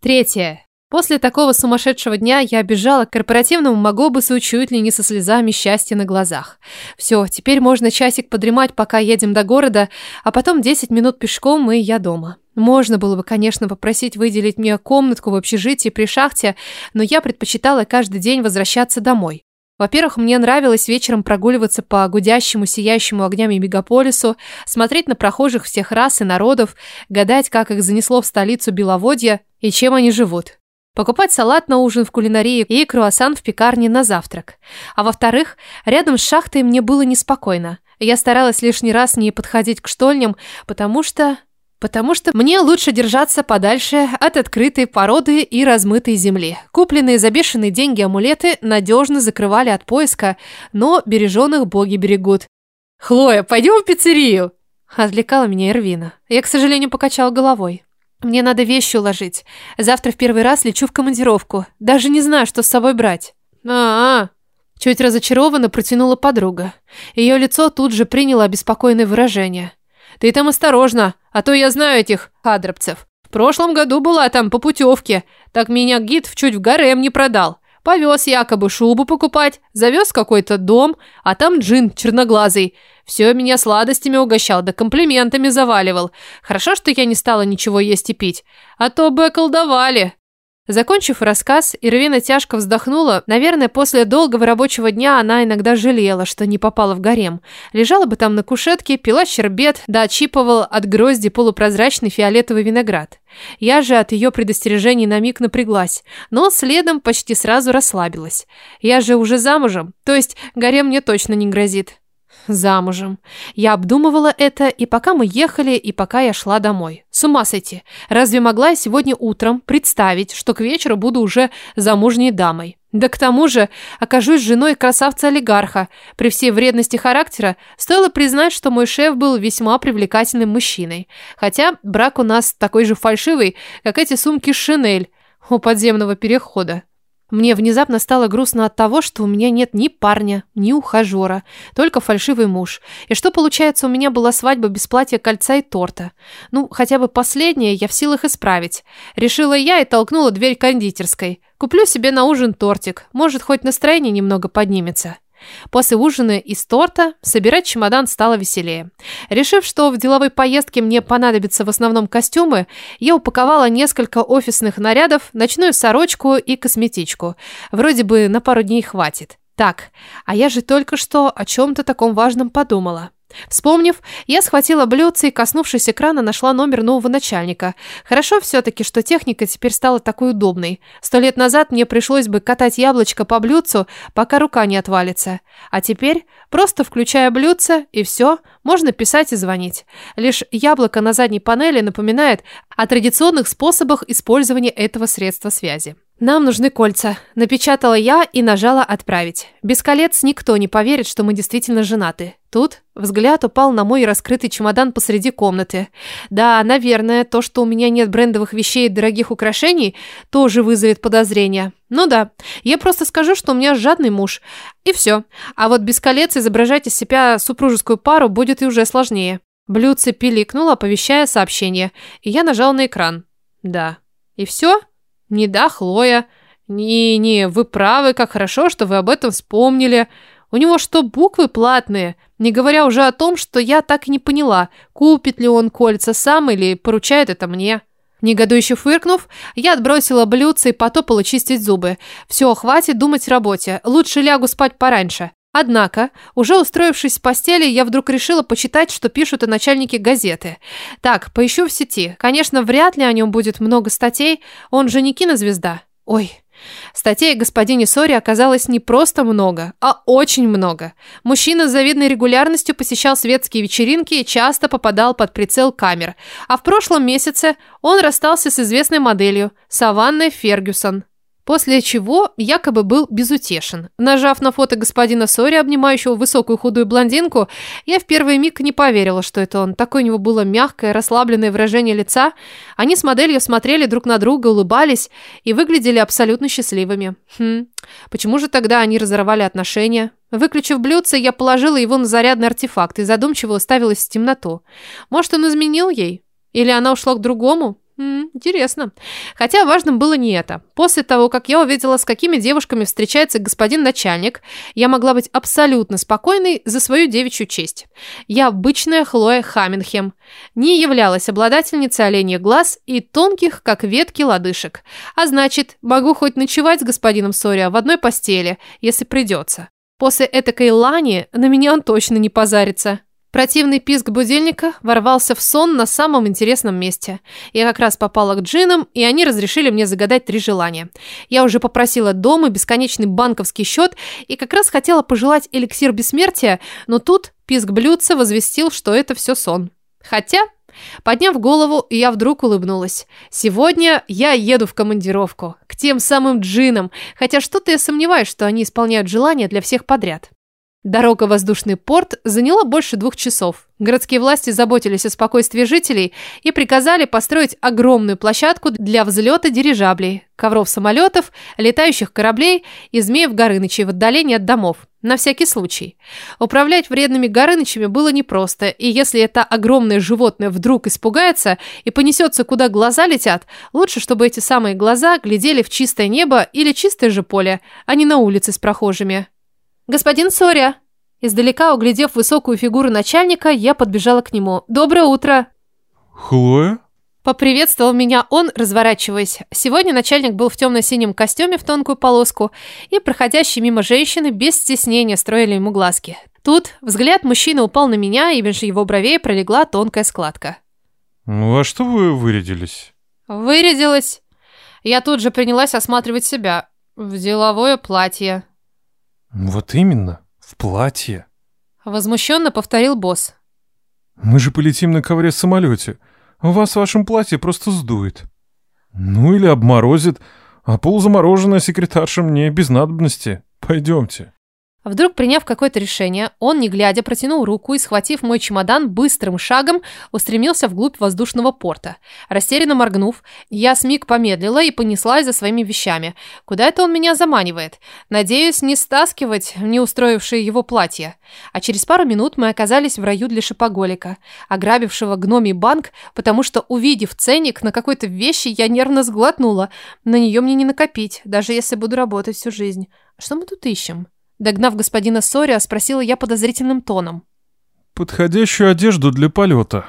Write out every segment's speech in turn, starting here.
Третье. После такого сумасшедшего дня я бежала к корпоративному Магобусу чуть ли не со слезами счастья на глазах. Все, теперь можно часик подремать, пока едем до города, а потом 10 минут пешком, и я дома. Можно было бы, конечно, попросить выделить мне комнатку в общежитии при шахте, но я предпочитала каждый день возвращаться домой. Во-первых, мне нравилось вечером прогуливаться по гудящему, сияющему огнями мегаполису, смотреть на прохожих всех рас и народов, гадать, как их занесло в столицу Беловодья и чем они живут покупать салат на ужин в кулинарии и круассан в пекарне на завтрак. А во-вторых, рядом с шахтой мне было неспокойно. Я старалась лишний раз не подходить к штольням, потому что... Потому что мне лучше держаться подальше от открытой породы и размытой земли. Купленные за бешеные деньги амулеты надежно закрывали от поиска, но береженных боги берегут. «Хлоя, пойдем в пиццерию!» Отвлекала меня Эрвина. Я, к сожалению, покачала головой. Мне надо вещи уложить. Завтра в первый раз лечу в командировку. Даже не знаю, что с собой брать. А, -а, -а. Чуть разочарованно протянула подруга. Ее лицо тут же приняло обеспокоенное выражение. Ты там осторожно, а то я знаю этих хадропцев. В прошлом году была там по путевке. Так меня гид чуть в гарем не продал. Повез якобы шубу покупать, завез какой-то дом, а там джин черноглазый. Все меня сладостями угощал, да комплиментами заваливал. Хорошо, что я не стала ничего есть и пить, а то бы околдовали. Закончив рассказ, Ирвина тяжко вздохнула. Наверное, после долгого рабочего дня она иногда жалела, что не попала в гарем. Лежала бы там на кушетке, пила щербет, да отщипывала от грозди полупрозрачный фиолетовый виноград. Я же от ее предостережений на миг напряглась, но следом почти сразу расслабилась. Я же уже замужем, то есть гарем мне точно не грозит. Замужем. Я обдумывала это и пока мы ехали, и пока я шла домой. С ума сойти. Разве могла я сегодня утром представить, что к вечеру буду уже замужней дамой? Да к тому же окажусь женой красавца-олигарха. При всей вредности характера стоило признать, что мой шеф был весьма привлекательным мужчиной. Хотя брак у нас такой же фальшивый, как эти сумки Шинель у подземного перехода. Мне внезапно стало грустно от того, что у меня нет ни парня, ни ухажера, только фальшивый муж. И что получается, у меня была свадьба без платья, кольца и торта. Ну, хотя бы последнее я в силах исправить. Решила я и толкнула дверь кондитерской. Куплю себе на ужин тортик, может, хоть настроение немного поднимется. После ужина из торта собирать чемодан стало веселее. Решив, что в деловой поездке мне понадобятся в основном костюмы, я упаковала несколько офисных нарядов, ночную сорочку и косметичку. Вроде бы на пару дней хватит. Так, а я же только что о чем-то таком важном подумала. Вспомнив, я схватила блюдце и, коснувшись экрана, нашла номер нового начальника. Хорошо все-таки, что техника теперь стала такой удобной. Сто лет назад мне пришлось бы катать яблочко по блюдцу, пока рука не отвалится. А теперь, просто включая блюдце, и все, можно писать и звонить. Лишь яблоко на задней панели напоминает о традиционных способах использования этого средства связи. «Нам нужны кольца», – напечатала я и нажала «Отправить». Без колец никто не поверит, что мы действительно женаты. Тут взгляд упал на мой раскрытый чемодан посреди комнаты. Да, наверное, то, что у меня нет брендовых вещей и дорогих украшений, тоже вызовет подозрения. Ну да, я просто скажу, что у меня жадный муж. И все. А вот без колец изображать из себя супружескую пару будет и уже сложнее. Блюдце пиликнуло, оповещая сообщение, и я нажал на экран. Да. И все? Не да, Хлоя. Не-не, вы правы, как хорошо, что вы об этом вспомнили. У него что, буквы платные? Не говоря уже о том, что я так и не поняла, купит ли он кольца сам или поручает это мне. Негодующе фыркнув, я отбросила блюдце и потопала чистить зубы. Все, хватит думать о работе. Лучше лягу спать пораньше. Однако, уже устроившись в постели, я вдруг решила почитать, что пишут о начальнике газеты. Так, поищу в сети. Конечно, вряд ли о нем будет много статей, он же не кинозвезда. Ой, Статей о господине Сори оказалось не просто много, а очень много. Мужчина с завидной регулярностью посещал светские вечеринки и часто попадал под прицел камер. А в прошлом месяце он расстался с известной моделью Саванной Фергюсон. После чего якобы был безутешен. Нажав на фото господина Сори, обнимающего высокую худую блондинку, я в первый миг не поверила, что это он. Такое у него было мягкое, расслабленное выражение лица. Они с моделью смотрели друг на друга, улыбались и выглядели абсолютно счастливыми. Хм, почему же тогда они разорвали отношения? Выключив блюдце, я положила его на зарядный артефакт и задумчиво уставилась в темноту. Может, он изменил ей? Или она ушла к другому? Интересно. Хотя важным было не это. После того, как я увидела, с какими девушками встречается господин начальник, я могла быть абсолютно спокойной за свою девичью честь. Я обычная Хлоя Хамминхем. Не являлась обладательницей оленьих глаз и тонких, как ветки, лодыжек. А значит, могу хоть ночевать с господином Сория в одной постели, если придется. После этакой лани на меня он точно не позарится. Противный писк будильника ворвался в сон на самом интересном месте. Я как раз попала к джинам, и они разрешили мне загадать три желания. Я уже попросила дома бесконечный банковский счет и как раз хотела пожелать эликсир бессмертия, но тут писк блюдца возвестил, что это все сон. Хотя, подняв голову, я вдруг улыбнулась. Сегодня я еду в командировку, к тем самым джинам, хотя что-то я сомневаюсь, что они исполняют желания для всех подряд. Дорога в воздушный порт заняла больше двух часов. Городские власти заботились о спокойствии жителей и приказали построить огромную площадку для взлета дирижаблей, ковров самолетов, летающих кораблей и змеев Горынычей в отдалении от домов. На всякий случай. Управлять вредными Горынычами было непросто, и если это огромное животное вдруг испугается и понесется, куда глаза летят, лучше, чтобы эти самые глаза глядели в чистое небо или чистое же поле, а не на улице с прохожими. «Господин Соря!» Издалека, углядев высокую фигуру начальника, я подбежала к нему. «Доброе утро!» «Хлоя?» Поприветствовал меня он, разворачиваясь. Сегодня начальник был в темно-синем костюме в тонкую полоску, и проходящие мимо женщины без стеснения строили ему глазки. Тут взгляд мужчины упал на меня, и между его бровей пролегла тонкая складка. «Ну а что вы вырядились?» «Вырядилась?» Я тут же принялась осматривать себя. В деловое платье. «Вот именно, в платье». Возмущенно повторил босс. «Мы же полетим на ковре-самолете. Вас в вашем платье просто сдует. Ну или обморозит, а полузамороженная секретарша мне без надобности. Пойдемте». Вдруг, приняв какое-то решение, он, не глядя, протянул руку и, схватив мой чемодан, быстрым шагом устремился вглубь воздушного порта. Растерянно моргнув, я смиг помедлила и понеслась за своими вещами. Куда это он меня заманивает? Надеюсь, не стаскивать не устроившее его платье. А через пару минут мы оказались в раю для шопоголика, ограбившего гномий банк, потому что, увидев ценник на какой-то вещи, я нервно сглотнула. На нее мне не накопить, даже если буду работать всю жизнь. Что мы тут ищем? Догнав господина Сория, спросила я подозрительным тоном. «Подходящую одежду для полета».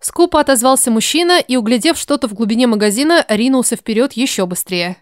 Скупо отозвался мужчина и, углядев что-то в глубине магазина, ринулся вперед еще быстрее.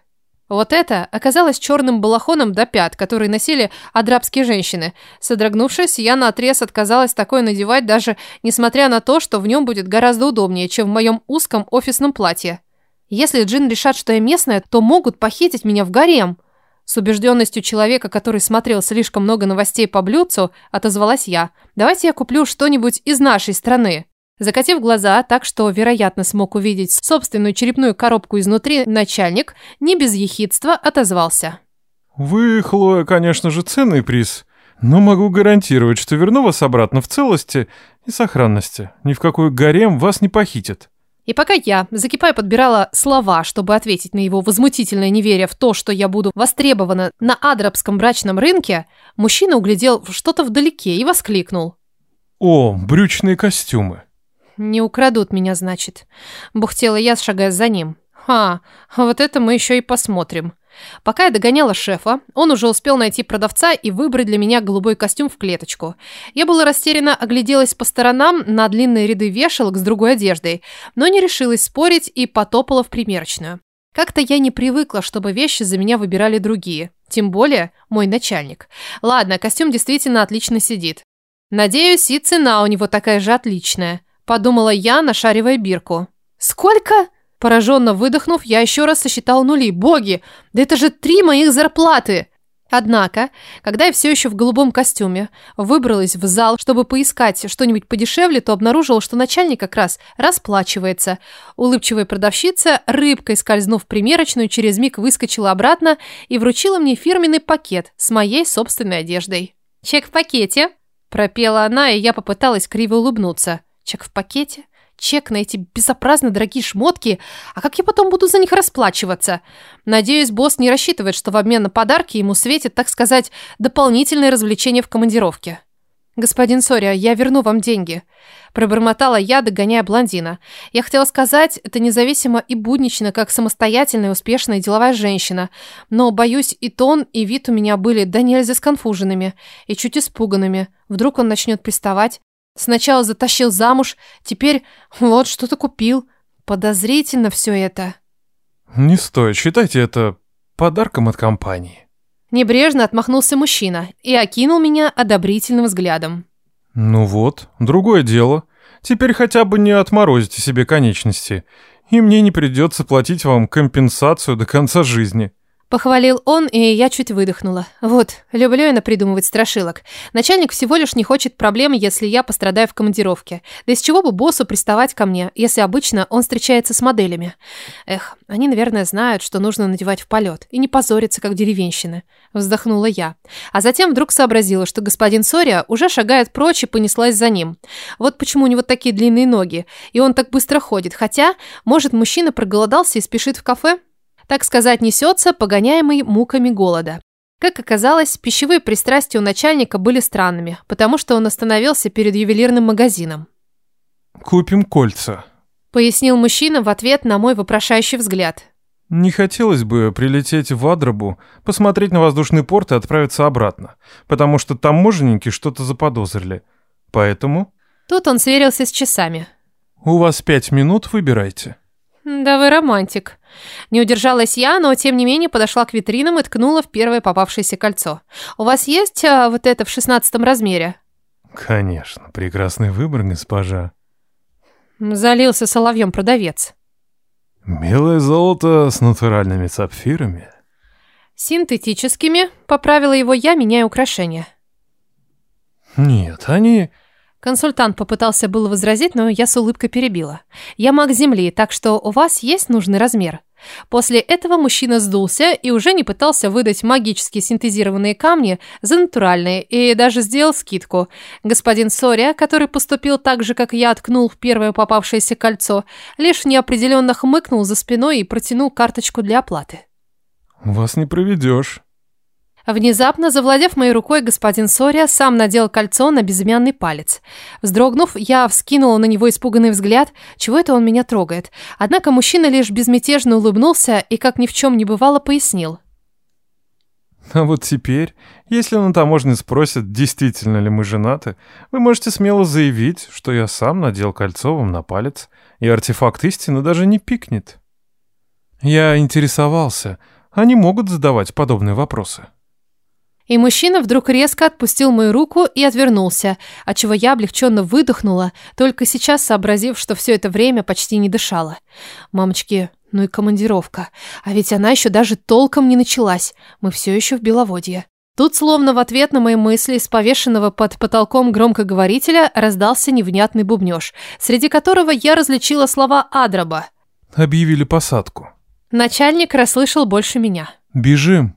Вот это оказалось черным балахоном до пят, который носили адрабские женщины. Содрогнувшись, я наотрез отказалась такое надевать, даже несмотря на то, что в нем будет гораздо удобнее, чем в моем узком офисном платье. Если джин решат, что я местная, то могут похитить меня в гарем. С убежденностью человека, который смотрел слишком много новостей по блюдцу, отозвалась я. «Давайте я куплю что-нибудь из нашей страны». Закатив глаза так, что, вероятно, смог увидеть собственную черепную коробку изнутри, начальник не без ехидства отозвался. «Вы, Хлоя, конечно же, ценный приз, но могу гарантировать, что верну вас обратно в целости и сохранности. Ни в какой гарем вас не похитят». И пока я, закипая, подбирала слова, чтобы ответить на его возмутительное неверие в то, что я буду востребована на адрабском брачном рынке, мужчина углядел что-то вдалеке и воскликнул. «О, брючные костюмы!» «Не украдут меня, значит». Бухтела я, шагая за ним. «Ха, вот это мы еще и посмотрим». Пока я догоняла шефа, он уже успел найти продавца и выбрать для меня голубой костюм в клеточку. Я была растеряна, огляделась по сторонам на длинные ряды вешалок с другой одеждой, но не решилась спорить и потопала в примерочную. Как-то я не привыкла, чтобы вещи за меня выбирали другие. Тем более мой начальник. Ладно, костюм действительно отлично сидит. Надеюсь, и цена у него такая же отличная. Подумала я, нашаривая бирку. «Сколько?» Пораженно выдохнув, я еще раз сосчитал нули. Боги, да это же три моих зарплаты! Однако, когда я все еще в голубом костюме выбралась в зал, чтобы поискать что-нибудь подешевле, то обнаружила, что начальник как раз расплачивается. Улыбчивая продавщица, рыбкой скользнув примерочную, через миг выскочила обратно и вручила мне фирменный пакет с моей собственной одеждой. «Чек в пакете», – пропела она, и я попыталась криво улыбнуться. «Чек в пакете?» Чек на эти безобразно дорогие шмотки, а как я потом буду за них расплачиваться? Надеюсь, босс не рассчитывает, что в обмен на подарки ему светит, так сказать, дополнительное развлечение в командировке. «Господин Соря, я верну вам деньги», – пробормотала я, догоняя блондина. Я хотела сказать, это независимо и буднично, как самостоятельная, успешная деловая женщина. Но, боюсь, и тон, и вид у меня были да нельзя сконфуженными и чуть испуганными. Вдруг он начнет приставать. Сначала затащил замуж, теперь вот что-то купил. Подозрительно все это. Не стоит, считайте это подарком от компании. Небрежно отмахнулся мужчина и окинул меня одобрительным взглядом. Ну вот, другое дело. Теперь хотя бы не отморозите себе конечности, и мне не придется платить вам компенсацию до конца жизни. Похвалил он, и я чуть выдохнула. Вот, люблю я напридумывать страшилок. Начальник всего лишь не хочет проблем, если я пострадаю в командировке. Да из чего бы боссу приставать ко мне, если обычно он встречается с моделями? Эх, они, наверное, знают, что нужно надевать в полет, и не позориться, как деревенщины. Вздохнула я. А затем вдруг сообразила, что господин Сория уже шагает прочь и понеслась за ним. Вот почему у него такие длинные ноги, и он так быстро ходит. Хотя, может, мужчина проголодался и спешит в кафе? Так сказать, несется, погоняемый муками голода. Как оказалось, пищевые пристрастия у начальника были странными, потому что он остановился перед ювелирным магазином. «Купим кольца», — пояснил мужчина в ответ на мой вопрошающий взгляд. «Не хотелось бы прилететь в Адрабу, посмотреть на воздушный порт и отправиться обратно, потому что таможенники что-то заподозрили. Поэтому...» Тут он сверился с часами. «У вас пять минут, выбирайте». «Да вы романтик». Не удержалась я, но тем не менее подошла к витринам и ткнула в первое попавшееся кольцо. «У вас есть а, вот это в шестнадцатом размере?» «Конечно, прекрасный выбор, госпожа». Залился соловьем продавец. «Белое золото с натуральными сапфирами». «Синтетическими», — поправила его я, меняя украшения. «Нет, они...» Консультант попытался было возразить, но я с улыбкой перебила. «Я маг Земли, так что у вас есть нужный размер». После этого мужчина сдулся и уже не пытался выдать магически синтезированные камни за натуральные и даже сделал скидку. Господин Сория, который поступил так же, как я откнул в первое попавшееся кольцо, лишь неопределенно хмыкнул за спиной и протянул карточку для оплаты. «Вас не проведешь». Внезапно, завладев моей рукой, господин Сория сам надел кольцо на безымянный палец. Вздрогнув, я вскинула на него испуганный взгляд, чего это он меня трогает. Однако мужчина лишь безмятежно улыбнулся и, как ни в чем не бывало, пояснил. А вот теперь, если на таможне спросят, действительно ли мы женаты, вы можете смело заявить, что я сам надел кольцо вам на палец, и артефакт истины даже не пикнет. Я интересовался, они могут задавать подобные вопросы. И мужчина вдруг резко отпустил мою руку и отвернулся, отчего я облегченно выдохнула, только сейчас сообразив, что все это время почти не дышала. Мамочки, ну и командировка. А ведь она еще даже толком не началась. Мы все еще в Беловодье. Тут, словно в ответ на мои мысли, с повешенного под потолком громкоговорителя раздался невнятный бубнеж, среди которого я различила слова Адраба. «Объявили посадку». Начальник расслышал больше меня. «Бежим».